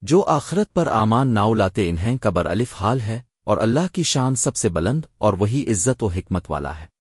جو آخرت پر آمان ناؤ لاتے انہیں قبر الف حال ہے اور اللہ کی شان سب سے بلند اور وہی عزت و حکمت والا ہے۔